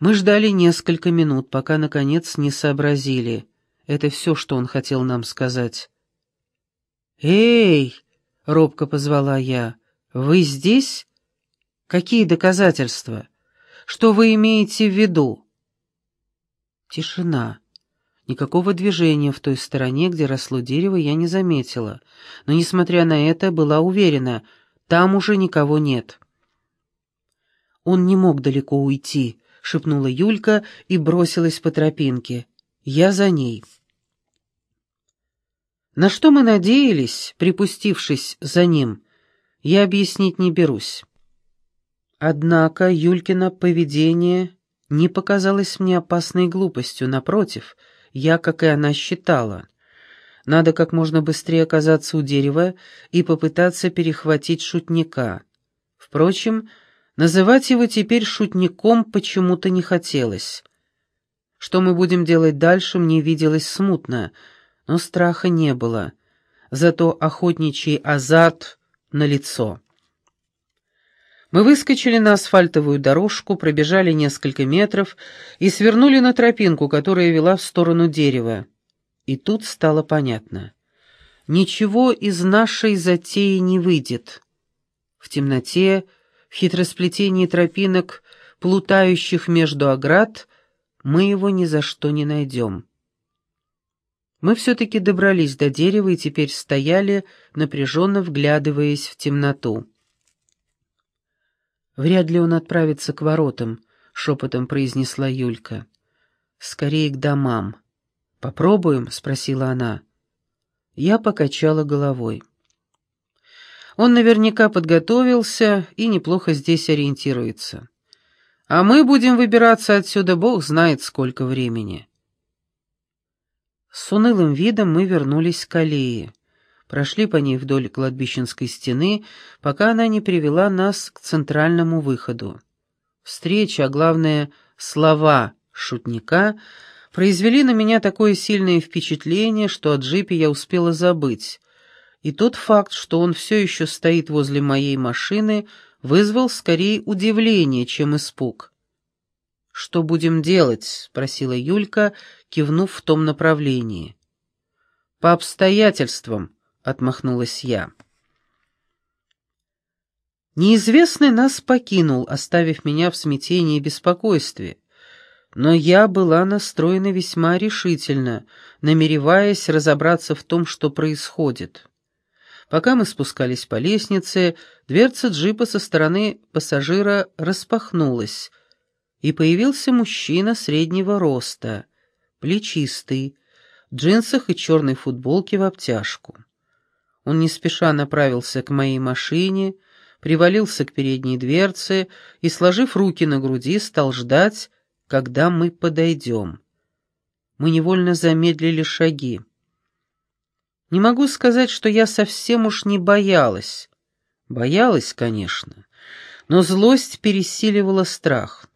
Мы ждали несколько минут, пока, наконец, не сообразили. Это все, что он хотел нам сказать. «Эй!» — робко позвала я. «Вы здесь? Какие доказательства? Что вы имеете в виду?» Тишина. Никакого движения в той стороне, где росло дерево, я не заметила, но, несмотря на это, была уверена, там уже никого нет. «Он не мог далеко уйти», — шепнула Юлька и бросилась по тропинке. «Я за ней». На что мы надеялись, припустившись за ним, я объяснить не берусь. Однако Юлькино поведение не показалось мне опасной глупостью, напротив — я, как и она, считала. Надо как можно быстрее оказаться у дерева и попытаться перехватить шутника. Впрочем, называть его теперь шутником почему-то не хотелось. Что мы будем делать дальше, мне виделось смутно, но страха не было. Зато охотничий азарт налицо. Мы выскочили на асфальтовую дорожку, пробежали несколько метров и свернули на тропинку, которая вела в сторону дерева. И тут стало понятно. Ничего из нашей затеи не выйдет. В темноте, в хитросплетении тропинок, плутающих между оград, мы его ни за что не найдем. Мы все-таки добрались до дерева и теперь стояли, напряженно вглядываясь в темноту. «Вряд ли он отправится к воротам», — шепотом произнесла Юлька. «Скорее к домам». «Попробуем?» — спросила она. Я покачала головой. Он наверняка подготовился и неплохо здесь ориентируется. А мы будем выбираться отсюда бог знает сколько времени. С унылым видом мы вернулись к аллее прошли по ней вдоль кладбищенской стены, пока она не привела нас к центральному выходу. Встреча, а главное, слова шутника произвели на меня такое сильное впечатление, что о джипе я успела забыть. И тот факт, что он все еще стоит возле моей машины, вызвал скорее удивление, чем испуг. «Что будем делать?» — спросила Юлька, кивнув в том направлении. «По обстоятельствам», отмахнулась я. Неизвестный нас покинул, оставив меня в смятении и беспокойстве. Но я была настроена весьма решительно, намереваясь разобраться в том, что происходит. Пока мы спускались по лестнице, дверца джипа со стороны пассажира распахнулась, и появился мужчина среднего роста, плечистый, в джинсах и черной футболке в обтяжку. Он не спеша направился к моей машине, привалился к передней дверце и, сложив руки на груди, стал ждать, когда мы подойдем. Мы невольно замедлили шаги. Не могу сказать, что я совсем уж не боялась. Боялась, конечно, но злость пересиливала страх.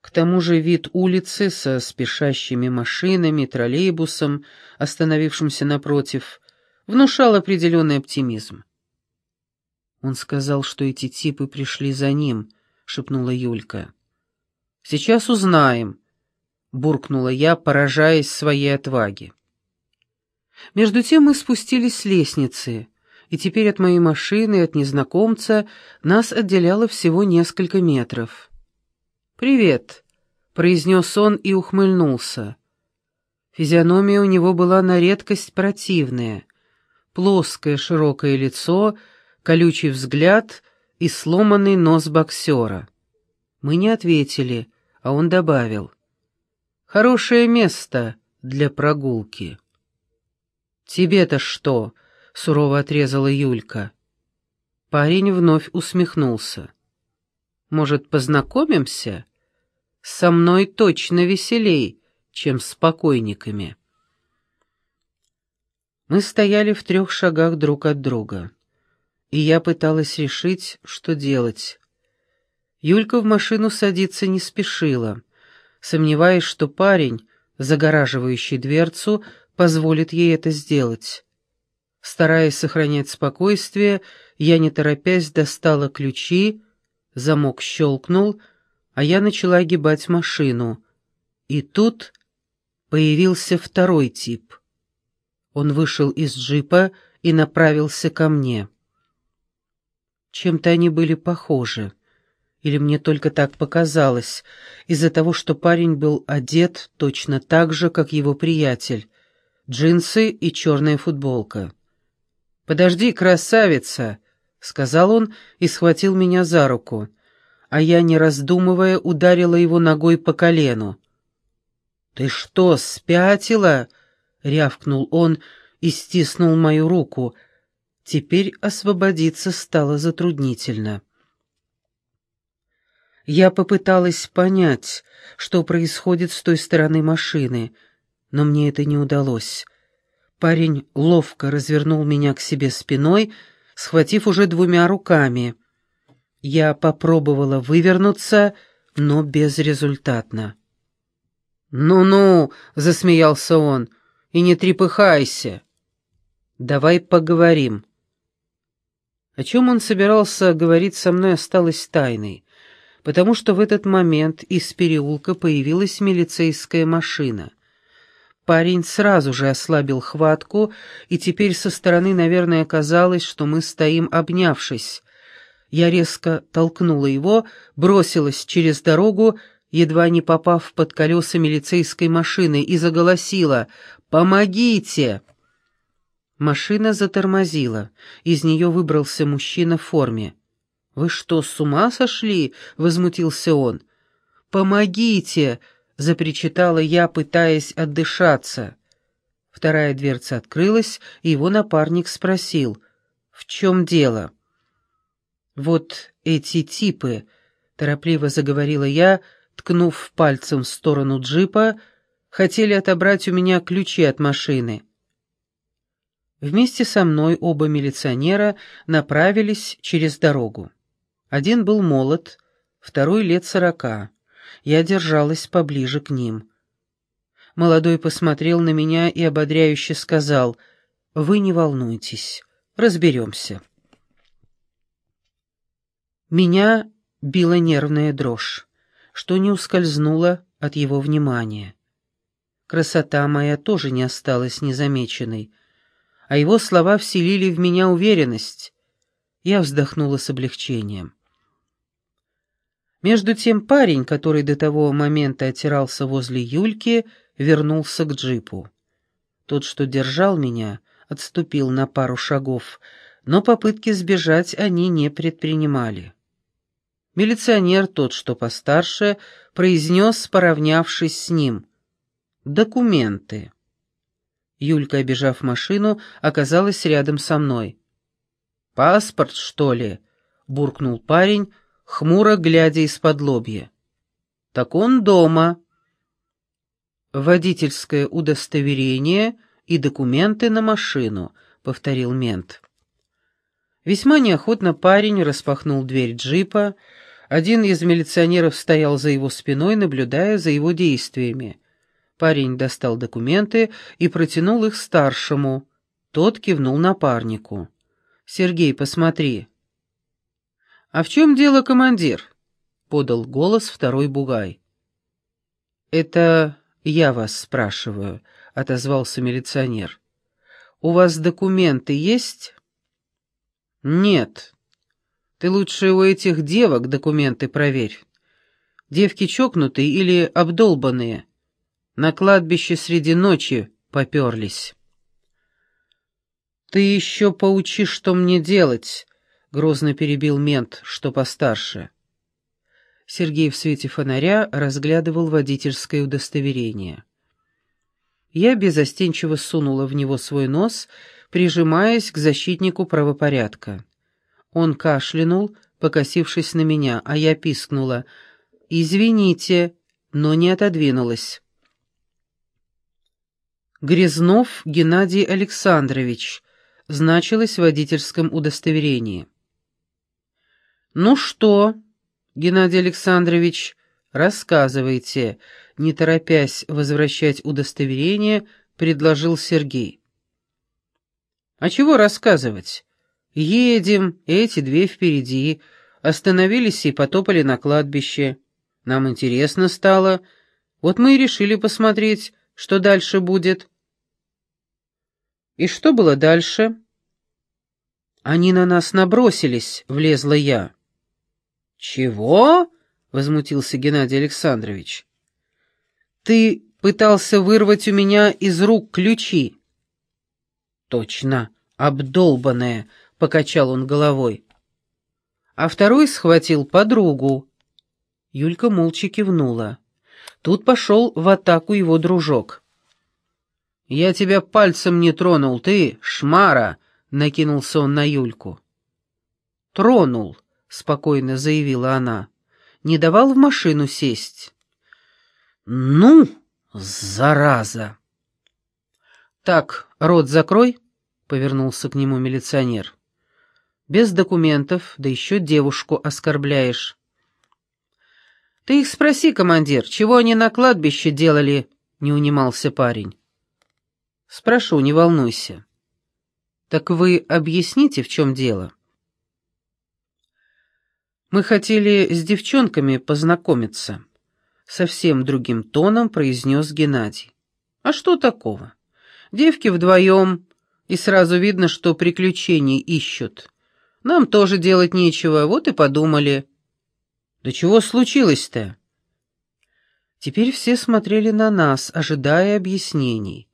К тому же вид улицы со спешащими машинами, троллейбусом, остановившимся напротив, внушал определенный оптимизм. «Он сказал, что эти типы пришли за ним», — шепнула Юлька. «Сейчас узнаем», — буркнула я, поражаясь своей отваге. Между тем мы спустились с лестницы, и теперь от моей машины и от незнакомца нас отделяло всего несколько метров. «Привет», — произнес он и ухмыльнулся. Физиономия у него была на редкость противная плоское широкое лицо, колючий взгляд и сломанный нос боксера. Мы не ответили, а он добавил. «Хорошее место для прогулки». «Тебе-то что?» — сурово отрезала Юлька. Парень вновь усмехнулся. «Может, познакомимся? Со мной точно веселей, чем с покойниками». Мы стояли в трех шагах друг от друга, и я пыталась решить, что делать. Юлька в машину садиться не спешила, сомневаясь, что парень, загораживающий дверцу, позволит ей это сделать. Стараясь сохранять спокойствие, я, не торопясь, достала ключи, замок щелкнул, а я начала огибать машину. И тут появился второй тип. Он вышел из джипа и направился ко мне. Чем-то они были похожи. Или мне только так показалось, из-за того, что парень был одет точно так же, как его приятель. Джинсы и черная футболка. «Подожди, красавица!» — сказал он и схватил меня за руку, а я, не раздумывая, ударила его ногой по колену. «Ты что, спятила?» — рявкнул он и стиснул мою руку. Теперь освободиться стало затруднительно. Я попыталась понять, что происходит с той стороны машины, но мне это не удалось. Парень ловко развернул меня к себе спиной, схватив уже двумя руками. Я попробовала вывернуться, но безрезультатно. «Ну-ну», — засмеялся он, — «и не трепыхайся. Давай поговорим». О чем он собирался говорить со мной осталось тайной потому что в этот момент из переулка появилась милицейская машина. Парень сразу же ослабил хватку, и теперь со стороны, наверное, казалось, что мы стоим обнявшись. Я резко толкнула его, бросилась через дорогу, едва не попав под колеса милицейской машины, и заголосила «Помогите!». Машина затормозила, из нее выбрался мужчина в форме. «Вы что, с ума сошли?» — возмутился он. «Помогите!» — запричитала я, пытаясь отдышаться. Вторая дверца открылась, и его напарник спросил, «В чем дело?» «Вот эти типы», — торопливо заговорила я, ткнув пальцем в сторону джипа, хотели отобрать у меня ключи от машины. Вместе со мной оба милиционера направились через дорогу. Один был молод, второй лет сорока. Я держалась поближе к ним. Молодой посмотрел на меня и ободряюще сказал, «Вы не волнуйтесь, разберемся». Меня била нервная дрожь, что не ускользнуло от его внимания. Красота моя тоже не осталась незамеченной, а его слова вселили в меня уверенность. Я вздохнула с облегчением. Между тем парень, который до того момента отирался возле Юльки, вернулся к джипу. Тот, что держал меня, отступил на пару шагов, но попытки сбежать они не предпринимали. Милиционер, тот, что постарше, произнес, поравнявшись с ним, «Документы». Юлька, обежав машину, оказалась рядом со мной. «Паспорт, что ли?» — буркнул парень, хмуро глядя из-под лобья. «Так он дома». «Водительское удостоверение и документы на машину», — повторил мент. Весьма неохотно парень распахнул дверь джипа. Один из милиционеров стоял за его спиной, наблюдая за его действиями. Парень достал документы и протянул их старшему. Тот кивнул напарнику. «Сергей, посмотри, «А в чем дело, командир?» — подал голос второй бугай. «Это я вас спрашиваю», — отозвался милиционер. «У вас документы есть?» «Нет. Ты лучше у этих девок документы проверь. Девки чокнутые или обдолбанные. На кладбище среди ночи поперлись». «Ты еще поучи, что мне делать», — грозно перебил мент, что постарше. Сергей в свете фонаря разглядывал водительское удостоверение. Я безостенчиво сунула в него свой нос, прижимаясь к защитнику правопорядка. Он кашлянул, покосившись на меня, а я пискнула «Извините», но не отодвинулась. Грязнов Геннадий Александрович значилось в водительском удостоверении. «Ну что, Геннадий Александрович, рассказывайте», — не торопясь возвращать удостоверение, предложил Сергей. «А чего рассказывать? Едем, эти две впереди, остановились и потопали на кладбище. Нам интересно стало. Вот мы и решили посмотреть, что дальше будет. И что было дальше? Они на нас набросились, влезла я. Чего? возмутился Геннадий Александрович. Ты пытался вырвать у меня из рук ключи. Точно, обдолбанная, покачал он головой. А второй схватил подругу. Юлька молча кивнула. Тут пошел в атаку его дружок. «Я тебя пальцем не тронул, ты, шмара!» — накинулся он на Юльку. «Тронул», — спокойно заявила она. «Не давал в машину сесть». «Ну, зараза!» «Так, рот закрой», — повернулся к нему милиционер. «Без документов, да еще девушку оскорбляешь». «Ты их спроси, командир, чего они на кладбище делали?» — не унимался парень. «Спрошу, не волнуйся». «Так вы объясните, в чем дело?» «Мы хотели с девчонками познакомиться», — совсем другим тоном произнес Геннадий. «А что такого? Девки вдвоем, и сразу видно, что приключений ищут. Нам тоже делать нечего, вот и подумали». «Да чего случилось-то?» Теперь все смотрели на нас, ожидая объяснений.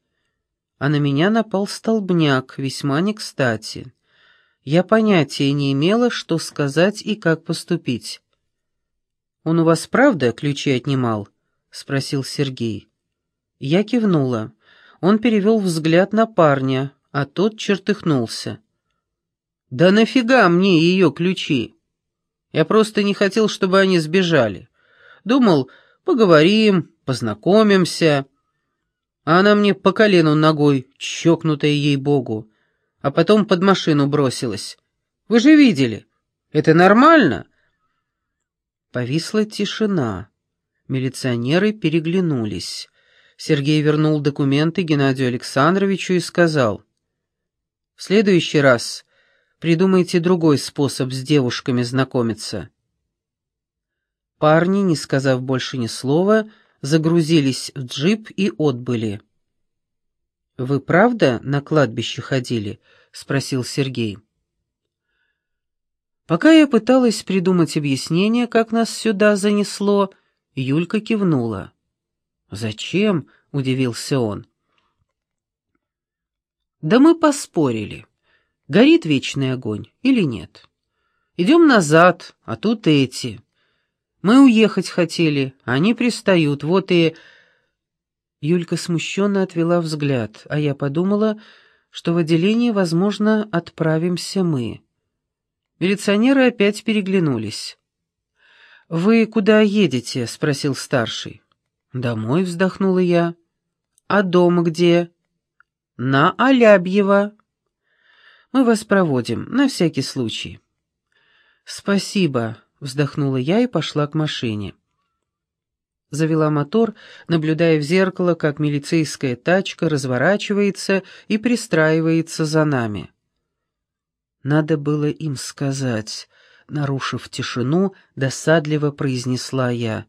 А на меня напал столбняк, весьма не кстати. Я понятия не имела, что сказать и как поступить. «Он у вас правда ключи отнимал?» — спросил Сергей. Я кивнула. Он перевел взгляд на парня, а тот чертыхнулся. «Да нафига мне ее ключи?» Я просто не хотел, чтобы они сбежали. Думал, поговорим, познакомимся. А она мне по колену ногой, чокнутая ей-богу. А потом под машину бросилась. Вы же видели. Это нормально?» Повисла тишина. Милиционеры переглянулись. Сергей вернул документы Геннадию Александровичу и сказал, «В следующий раз Придумайте другой способ с девушками знакомиться». Парни, не сказав больше ни слова, загрузились в джип и отбыли. «Вы правда на кладбище ходили?» — спросил Сергей. Пока я пыталась придумать объяснение, как нас сюда занесло, Юлька кивнула. «Зачем?» — удивился он. «Да мы поспорили горит вечный огонь или нет. Идем назад, а тут эти. Мы уехать хотели, они пристают, вот и...» Юлька смущенно отвела взгляд, а я подумала, что в отделение, возможно, отправимся мы. Милиционеры опять переглянулись. «Вы куда едете?» — спросил старший. «Домой», — вздохнула я. «А дом где?» «На Алябьево». Мы вас проводим, на всякий случай». «Спасибо», — вздохнула я и пошла к машине. Завела мотор, наблюдая в зеркало, как милицейская тачка разворачивается и пристраивается за нами. Надо было им сказать, нарушив тишину, досадливо произнесла я.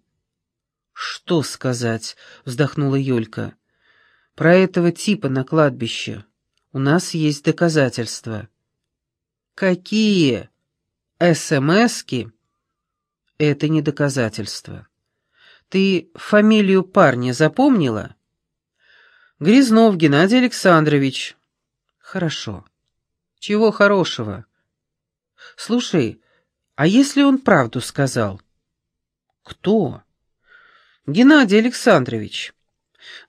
«Что сказать?» — вздохнула Юлька. «Про этого типа на кладбище. У нас есть доказательства. Какие? СМСки? Это не доказательство. Ты фамилию парня запомнила? Грязнов Геннадий Александрович. Хорошо. Чего хорошего? Слушай, а если он правду сказал? Кто? Геннадий Александрович.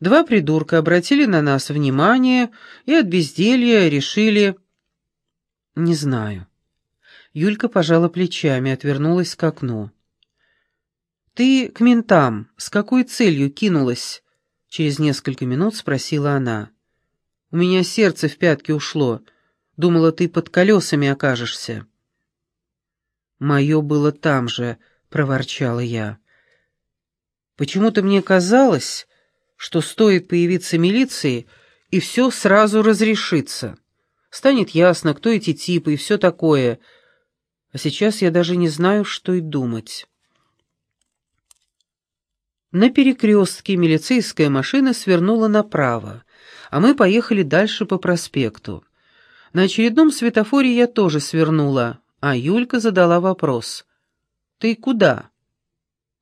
Два придурка обратили на нас внимание и от безделья решили... Не знаю. Юлька пожала плечами, отвернулась к окну. «Ты к ментам с какой целью кинулась?» Через несколько минут спросила она. «У меня сердце в пятки ушло. Думала, ты под колесами окажешься». «Мое было там же», — проворчала я. «Почему-то мне казалось, что стоит появиться милиции, и все сразу разрешится. Станет ясно, кто эти типы и все такое. А сейчас я даже не знаю, что и думать. На перекрестке милицейская машина свернула направо, а мы поехали дальше по проспекту. На очередном светофоре я тоже свернула, а Юлька задала вопрос. «Ты куда?»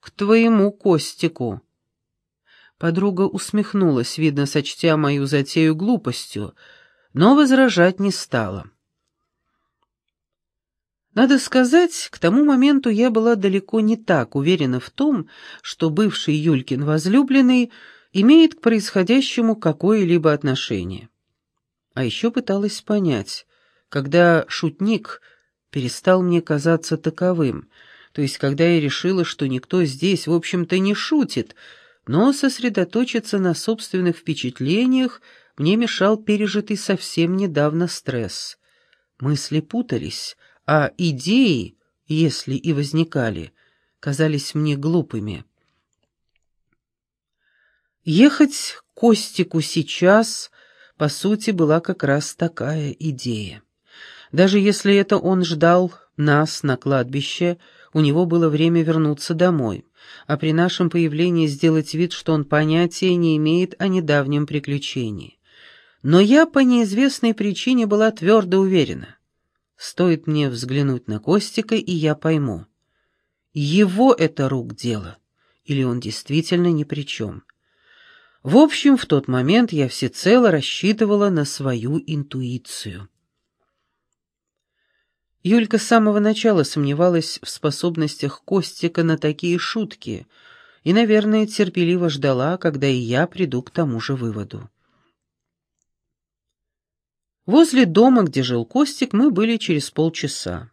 «К твоему Костику». Подруга усмехнулась, видно, сочтя мою затею глупостью, но возражать не стала. Надо сказать, к тому моменту я была далеко не так уверена в том, что бывший Юлькин возлюбленный имеет к происходящему какое-либо отношение. А еще пыталась понять, когда шутник перестал мне казаться таковым, то есть когда я решила, что никто здесь, в общем-то, не шутит, но сосредоточиться на собственных впечатлениях мне мешал пережитый совсем недавно стресс. Мысли путались, а идеи, если и возникали, казались мне глупыми. Ехать к Костику сейчас, по сути, была как раз такая идея. Даже если это он ждал нас на кладбище, у него было время вернуться домой, а при нашем появлении сделать вид, что он понятия не имеет о недавнем приключении. Но я по неизвестной причине была твердо уверена. Стоит мне взглянуть на Костика, и я пойму, его это рук дело, или он действительно ни при чем. В общем, в тот момент я всецело рассчитывала на свою интуицию. Юлька с самого начала сомневалась в способностях Костика на такие шутки и, наверное, терпеливо ждала, когда и я приду к тому же выводу. Возле дома, где жил Костик, мы были через полчаса.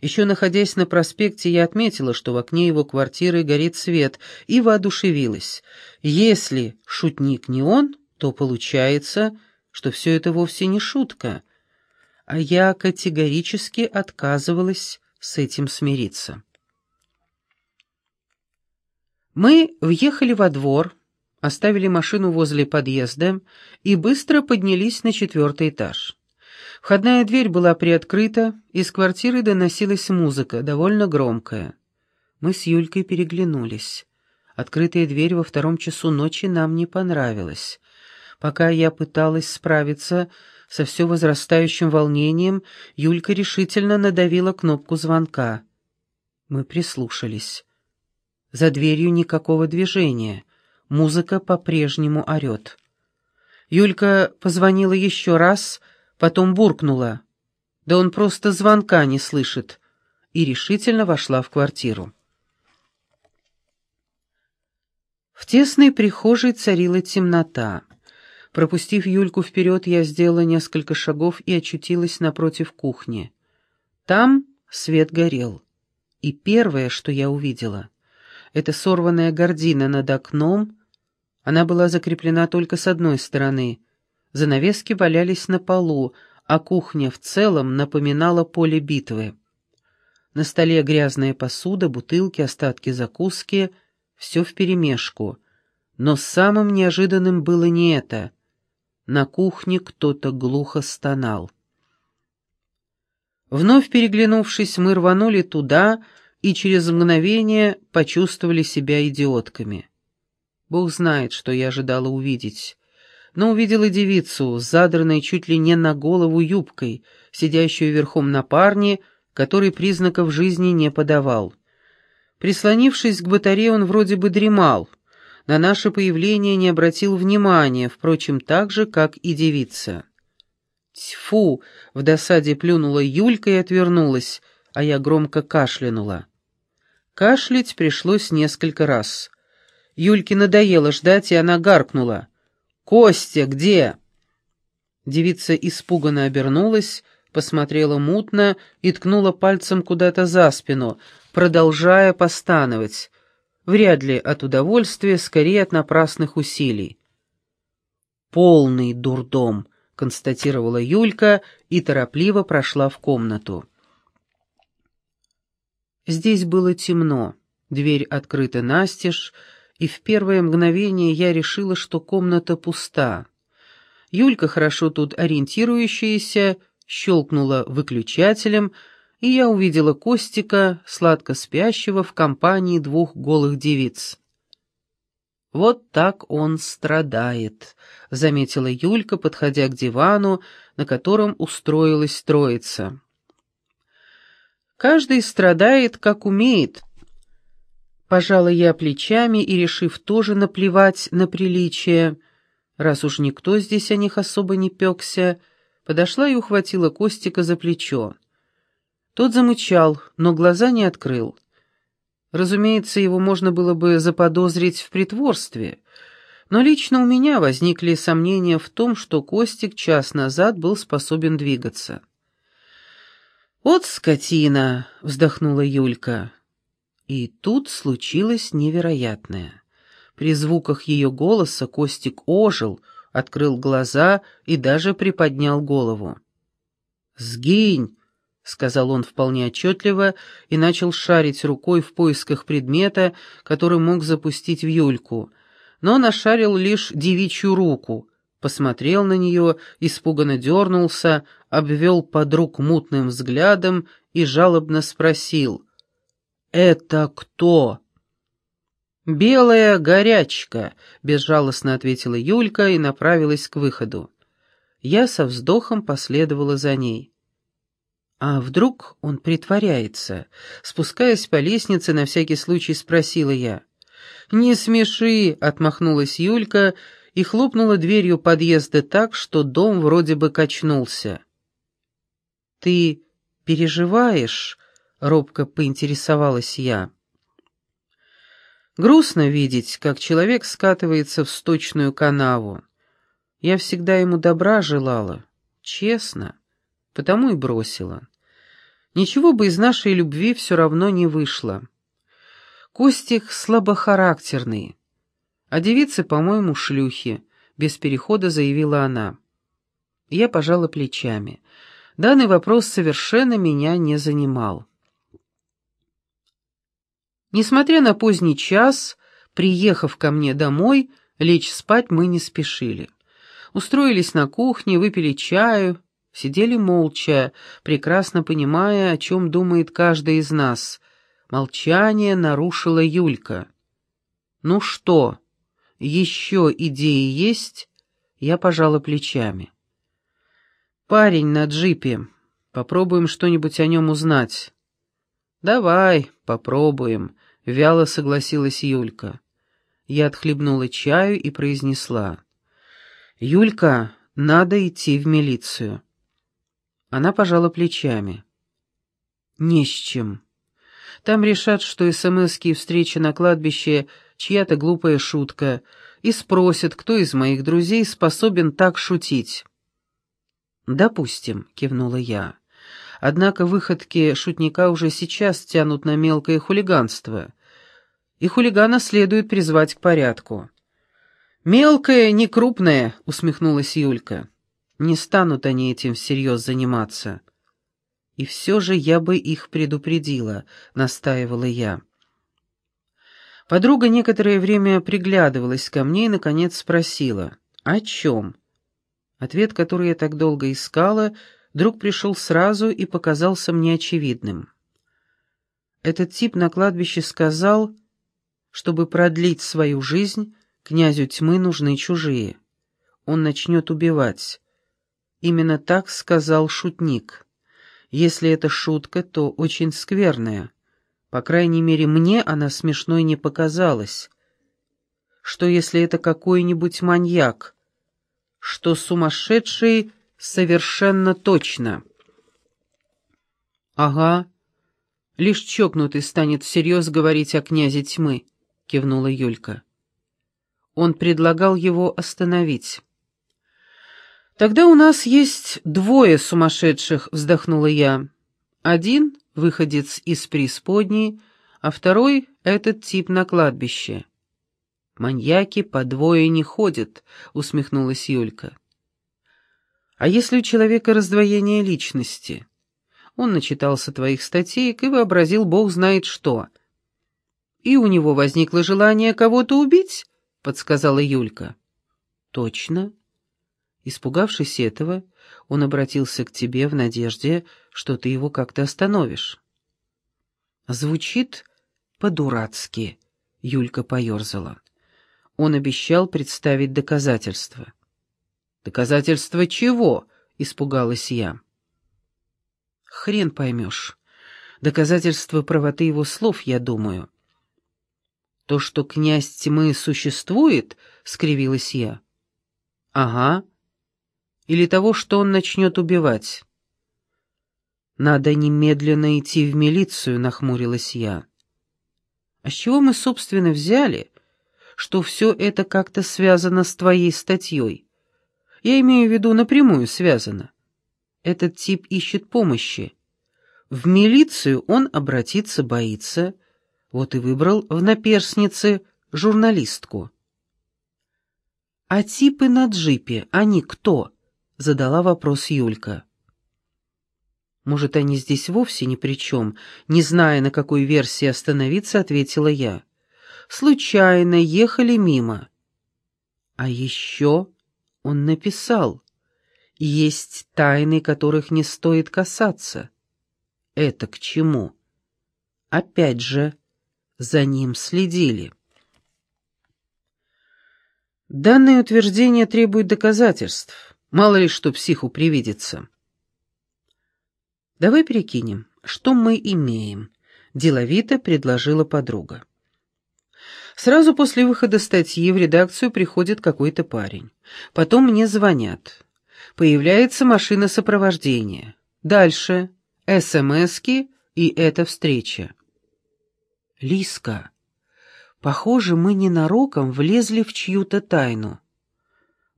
Еще находясь на проспекте, я отметила, что в окне его квартиры горит свет, и воодушевилась. Если шутник не он, то получается, что все это вовсе не шутка. А я категорически отказывалась с этим смириться. Мы въехали во двор, оставили машину возле подъезда и быстро поднялись на четвертый этаж. Входная дверь была приоткрыта, из квартиры доносилась музыка, довольно громкая. Мы с Юлькой переглянулись. Открытая дверь во втором часу ночи нам не понравилась. Пока я пыталась справиться со все возрастающим волнением, Юлька решительно надавила кнопку звонка. Мы прислушались. За дверью никакого движения — Музыка по-прежнему орет. Юлька позвонила еще раз, потом буркнула. Да он просто звонка не слышит. И решительно вошла в квартиру. В тесной прихожей царила темнота. Пропустив Юльку вперед, я сделала несколько шагов и очутилась напротив кухни. Там свет горел. И первое, что я увидела, это сорванная гордина над окном, она была закреплена только с одной стороны. Занавески валялись на полу, а кухня в целом напоминала поле битвы. На столе грязная посуда, бутылки, остатки закуски — все вперемешку. Но самым неожиданным было не это. На кухне кто-то глухо стонал. Вновь переглянувшись, мы рванули туда и через мгновение почувствовали себя идиотками. Бог знает, что я ожидала увидеть. Но увидела девицу, задранной чуть ли не на голову юбкой, сидящую верхом на парне, который признаков жизни не подавал. Прислонившись к батарее, он вроде бы дремал. На наше появление не обратил внимания, впрочем, так же, как и девица. «Тьфу!» — в досаде плюнула Юлька и отвернулась, а я громко кашлянула. Кашлять пришлось несколько раз. Юльке надоело ждать, и она гаркнула. «Костя, где?» Девица испуганно обернулась, посмотрела мутно и ткнула пальцем куда-то за спину, продолжая постановать. Вряд ли от удовольствия, скорее от напрасных усилий. «Полный дурдом», — констатировала Юлька и торопливо прошла в комнату. Здесь было темно, дверь открыта настежь, и в первое мгновение я решила, что комната пуста. Юлька, хорошо тут ориентирующаяся, щелкнула выключателем, и я увидела Костика, сладко спящего в компании двух голых девиц. Вот так он страдает, заметила Юлька, подходя к дивану, на котором устроилась троица. Каждый страдает, как умеет. Пожала я плечами и, решив тоже наплевать на приличие, раз уж никто здесь о них особо не пекся, подошла и ухватила Костика за плечо. Тот замычал, но глаза не открыл. Разумеется, его можно было бы заподозрить в притворстве, но лично у меня возникли сомнения в том, что Костик час назад был способен двигаться. «Вот скотина!» — вздохнула Юлька. И тут случилось невероятное. При звуках ее голоса Костик ожил, открыл глаза и даже приподнял голову. «Сгинь!» — сказал он вполне отчетливо и начал шарить рукой в поисках предмета, который мог запустить в Юльку, но нашарил лишь девичью руку, посмотрел на нее, испуганно дернулся, обвел подруг мутным взглядом и жалобно спросил «Это кто?» «Белая горячка», — безжалостно ответила Юлька и направилась к выходу. Я со вздохом последовала за ней. А вдруг он притворяется? Спускаясь по лестнице, на всякий случай спросила я. «Не смеши», — отмахнулась Юлька и хлопнула дверью подъезда так, что дом вроде бы качнулся. «Ты переживаешь?» — робко поинтересовалась я. Грустно видеть, как человек скатывается в сточную канаву. Я всегда ему добра желала, честно, потому и бросила. Ничего бы из нашей любви все равно не вышло. Костик слабохарактерный, а девицы, по-моему, шлюхи, без перехода заявила она. Я пожала плечами. Данный вопрос совершенно меня не занимал. Несмотря на поздний час, приехав ко мне домой, лечь спать мы не спешили. Устроились на кухне, выпили чаю, сидели молча, прекрасно понимая, о чем думает каждый из нас. Молчание нарушила Юлька. «Ну что?» еще идеи есть?» Я пожала плечами. «Парень на джипе. Попробуем что-нибудь о нем узнать». «Давай, попробуем», — вяло согласилась Юлька. Я отхлебнула чаю и произнесла. «Юлька, надо идти в милицию». Она пожала плечами. «Не с чем. Там решат, что СМСки и встречи на кладбище чья-то глупая шутка, и спросят, кто из моих друзей способен так шутить. «Допустим», — кивнула я. «Однако выходки шутника уже сейчас тянут на мелкое хулиганство, и хулигана следует призвать к порядку». «Мелкое, не крупное», — усмехнулась Юлька. «Не станут они этим всерьез заниматься». «И все же я бы их предупредила», — настаивала я. Подруга некоторое время приглядывалась ко мне и, наконец, спросила, «О чем?» Ответ, который я так долго искала, вдруг пришел сразу и показался мне очевидным. Этот тип на кладбище сказал, чтобы продлить свою жизнь, князю тьмы нужны чужие. Он начнет убивать. Именно так сказал шутник. Если это шутка, то очень скверная. По крайней мере, мне она смешной не показалась. Что если это какой-нибудь маньяк? Что сумасшедший совершенно точно. «Ага. Лишь чокнутый станет всерьез говорить о князе тьмы», — кивнула Юлька. Он предлагал его остановить. «Тогда у нас есть двое сумасшедших», — вздохнула я. «Один выходец из преисподней, а второй — этот тип на кладбище. «Маньяки по двое не ходят», — усмехнулась Юлька. «А если у человека раздвоение личности?» Он начитался твоих статей и вообразил бог знает что. «И у него возникло желание кого-то убить?» — подсказала Юлька. «Точно». Испугавшись этого, он обратился к тебе в надежде, что ты его как-то остановишь. Звучит по-дурацки, Юлька поерзала. Он обещал представить доказательства. «Доказательства чего?» — испугалась я. «Хрен поймешь. Доказательства правоты его слов, я думаю». «То, что князь тьмы существует?» — скривилась я. «Ага. Или того, что он начнет убивать?» «Надо немедленно идти в милицию», — нахмурилась я. «А с чего мы, собственно, взяли, что все это как-то связано с твоей статьей? Я имею в виду напрямую связано. Этот тип ищет помощи. В милицию он обратиться боится, вот и выбрал в наперснице журналистку». «А типы на джипе, они кто?» — задала вопрос Юлька. Может, они здесь вовсе ни при чем, не зная, на какой версии остановиться, ответила я. Случайно ехали мимо. А еще он написал, есть тайны, которых не стоит касаться. Это к чему? Опять же, за ним следили. Данное утверждение требует доказательств. Мало ли что психу привидится. «Давай перекинем, что мы имеем», — деловито предложила подруга. Сразу после выхода статьи в редакцию приходит какой-то парень. Потом мне звонят. Появляется машина сопровождения. Дальше СМСки и эта встреча. Лиска, похоже, мы ненароком влезли в чью-то тайну.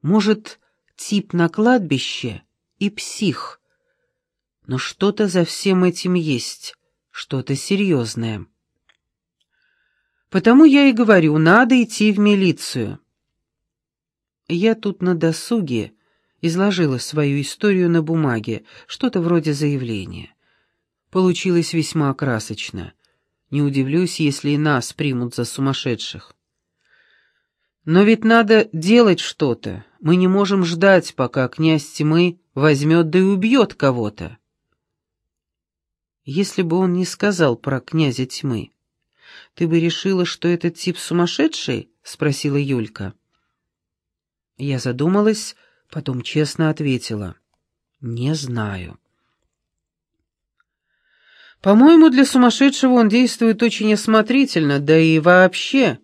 Может, тип на кладбище и псих — но что-то за всем этим есть, что-то серьезное. Потому я и говорю, надо идти в милицию. Я тут на досуге изложила свою историю на бумаге, что-то вроде заявления. Получилось весьма красочно. Не удивлюсь, если и нас примут за сумасшедших. Но ведь надо делать что-то. Мы не можем ждать, пока князь тьмы возьмет да и убьет кого-то. Если бы он не сказал про князя тьмы, ты бы решила, что этот тип сумасшедший? спросила Юлька. Я задумалась, потом честно ответила: не знаю. По-моему, для сумасшедшего он действует очень осмотрительно, да и вообще.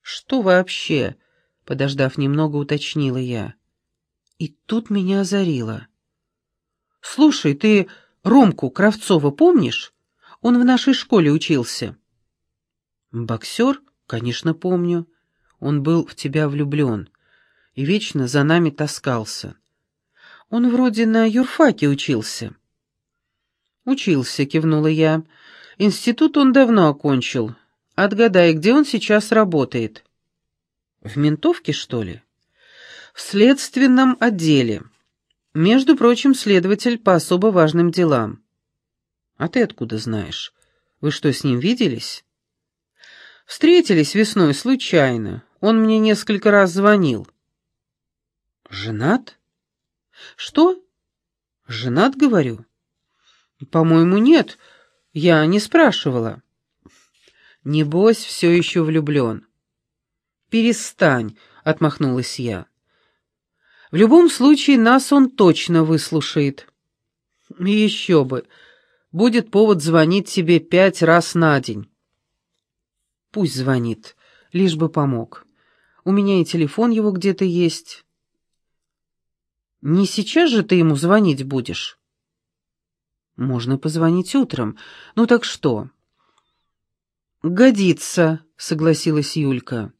Что вообще? подождав немного, уточнила я. И тут меня озарило. Слушай, ты Ромку Кравцова помнишь? Он в нашей школе учился». «Боксер? Конечно, помню. Он был в тебя влюблен и вечно за нами таскался. Он вроде на юрфаке учился». «Учился», — кивнула я. «Институт он давно окончил. Отгадай, где он сейчас работает?» «В ментовке, что ли?» «В следственном отделе». Между прочим, следователь по особо важным делам. А ты откуда знаешь? Вы что, с ним виделись? Встретились весной случайно. Он мне несколько раз звонил. Женат? Что? Женат, говорю? По-моему, нет. Я не спрашивала. Небось, все еще влюблен. Перестань, отмахнулась я. В любом случае, нас он точно выслушает. Еще бы. Будет повод звонить тебе пять раз на день. Пусть звонит, лишь бы помог. У меня и телефон его где-то есть. Не сейчас же ты ему звонить будешь? Можно позвонить утром. Ну так что? Годится, согласилась Юлька.